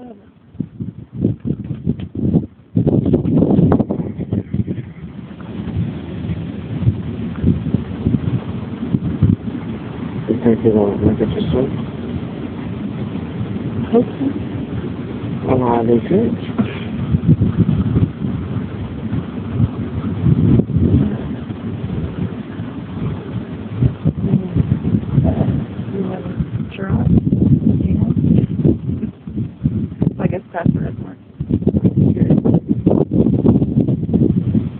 whatever. You think it'll make it to sleep? Hope so. Well, I do too. You want to try? You know? I guess that's where it's more.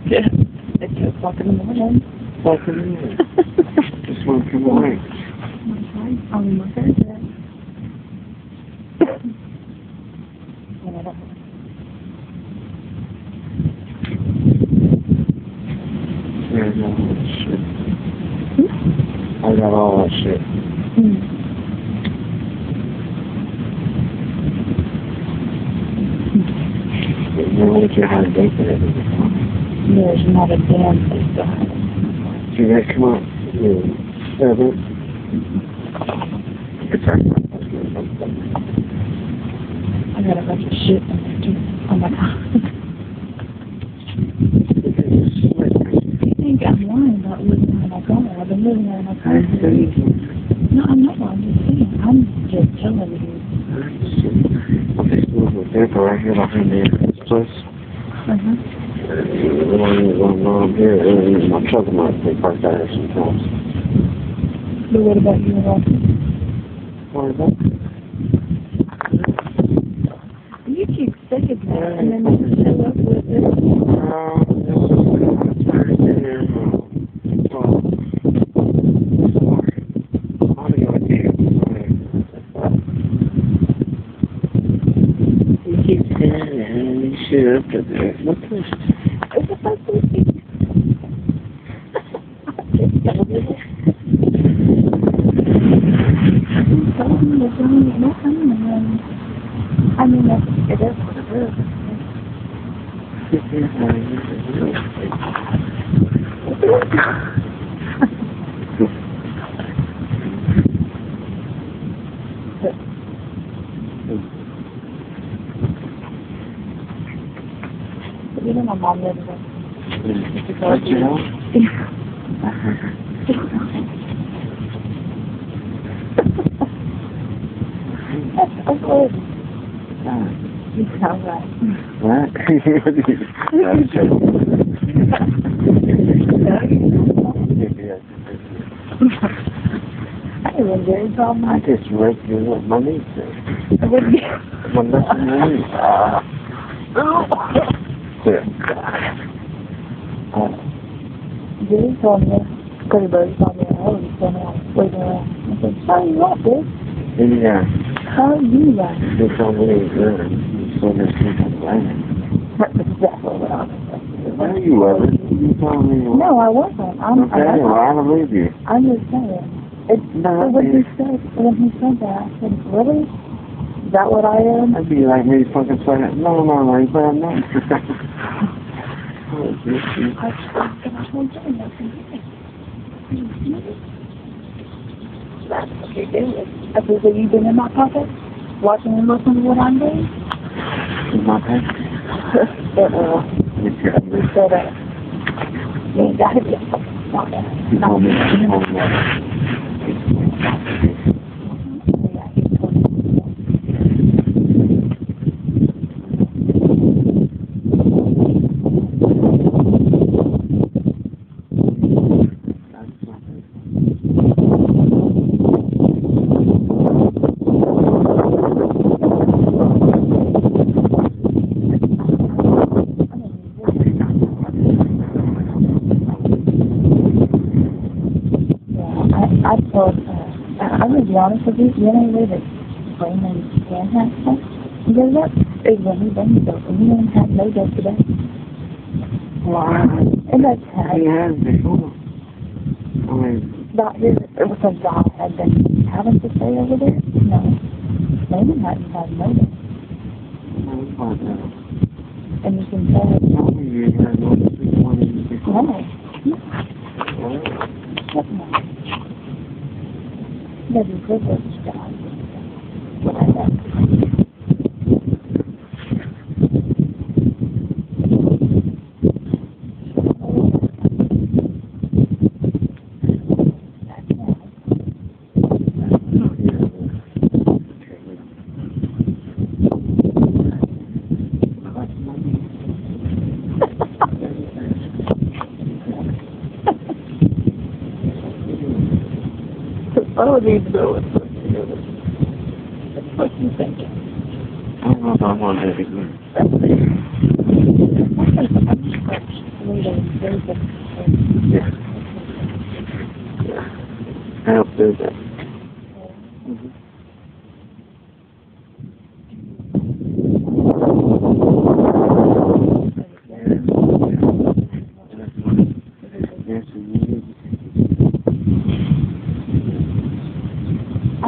Yeah. It's the morning. Minute. Just from away. Thursday. And I got all that shit. I got all that shit. Hmm. But you know what you had to do for it. There's not a damn place to hide. See that come up? Seven. It's our I got a bunch of shit in there too. Oh my god. You think I'm lying about living in my car? I've been living in my car. No, I'm not. Lying. I'm just saying. I'm just telling you. I'll just move the paper right here behind the entrance, please. Uh-huh. Going on here, and my truck might be parked out here sometimes. But what about you, Rocky? Is that? You keep saying that, and then you show up with it. Um, this is saying and up this? It's supposed to be. Just tell me. I'm only nothing, and then, I mean, it is what it is. You know my mom lives there. What you know? That's ugly. You sound right. What? That's I even very problem. I just read you what my niece said. I wouldn't be. My niece. There. Uh, Jerry told me, because Birdie told me, I was going around, waiting around. I said, how you want this? yeah, How you like it? they told me they were good. So there's people. That's exactly what I was saying. You ever? You told me you. No, I wasn't. I'm, Okay, well, I'm, I believe you. I'm just saying. It's, No, so when he I said, when he said that, I said, really? Is that what I am? That'd be like me fucking saying, no, no, no, you. Oh, this is- I, I told Jerry, I said, That's what doing. Said, so you been in my pocket? Watching and listening to what I'm doing? is my uh, You got you said, uh, you ain't got it yet. Not. You Not told me, that. you told me. Yeah, he told me. Yeah, I, told, uh, I, I'm gonna be honest with you, the only way that Raymond can have sex, he goes up, is when he brings himself, and he didn't have no dope today. Why? And that's how, He has before. I mean, about his, it was some job had been having to stay over there, no. Raymond hadn't had no now? and you can tell, Tell me you had no months before. no, Well, Doesn't privilege God. What I got. What do we need to do with this? What are you thinking? I don't know if I want that again. Yeah. Yeah. I don't do that. Mm-hmm. Yes, you I need for you to bring that other Huh? You tell me. See what's the other? You want me to go to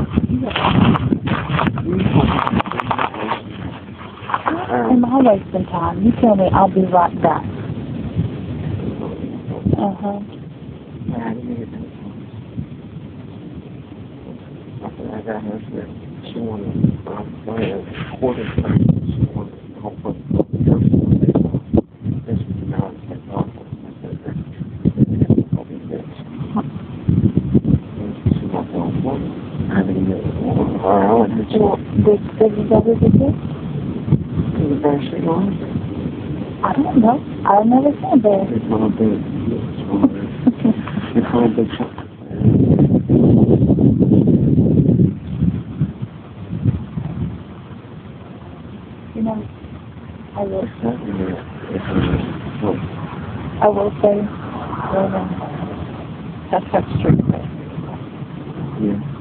Am I wasting time? You tell me, I'll be right back. Uh-huh. I got her. She wanted to buy a quarter tank. She wanted to help us put the first one they bought. This is now it's like awful. I said, I'll be this. She wants to help us. I didn't get it. All right, I went to Well, did, did you go visit this? The back street on. I don't know. I've never been there. It's one of the, it's one of the, it's one of the, you know, I will, not a, well, I will say, that's such strict. yeah.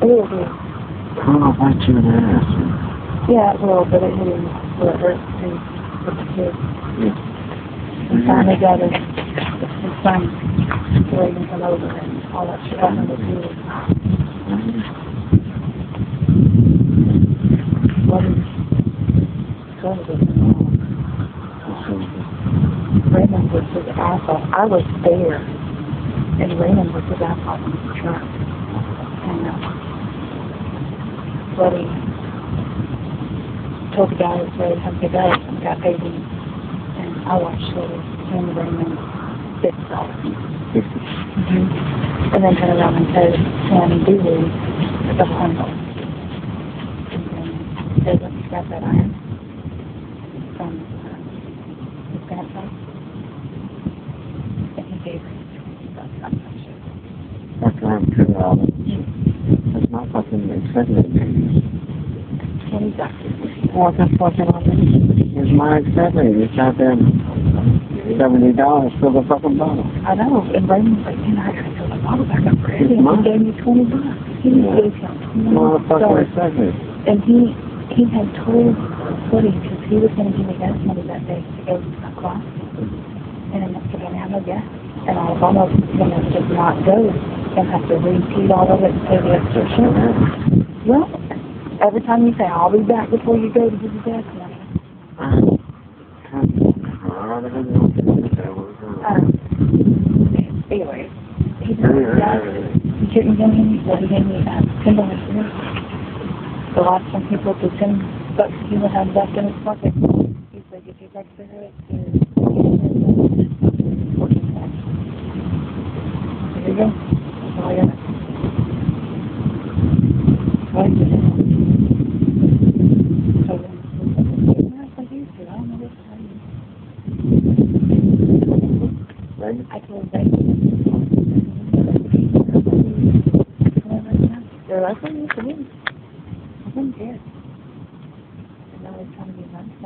It will be. Know if I ass. Yeah, it will, but it will, will it hurt to, with the kids. Yeah. And finally got his, his son, waiting to come over and all that shit happened with you. What is, what is it? Raymond was his asshole. I was there, and Raymond was his asshole in the truck. And, uh, Buddy told the guy that was ready to come pick up, and the guy paid. And I watched little him and Raymond fix off. Mm-hmm. And then turn around and said, Sammy Dooley, the Humble. And then said, let me grab that iron from uh, his grandpa. And he gave her After I'm two dollars. Fucking excitement, baby. twenty bucks. What the fucking on me? It's my excitement. It's not them seventy dollars for the fucking bottle. I know, and Raymond's like, man, I gotta fill the bottle back up for. And he gave me twenty bucks. He Yeah. gave him twenty dollars. And he, he had told Woody, because he was gonna give me gas money that day to go across. And then I didn't have no gas. And I was almost gonna just not go and have to repeat all of it and pay the extra. Well, every time you say, I'll be back before you go to give the gas money. Um, anyway, he didn't gas. He couldn't give me, well, he gave me uh, ten dollars for this. The last time he put the ten bucks he would have left in his pocket, he said, get your bucks cigarettes and fourteen cents. There you go. That's all I got. What is it? So then, I was like, you I don't know what to tell you. I told them. They're like, oh, yes, it is. I didn't care. And now they're trying to be nice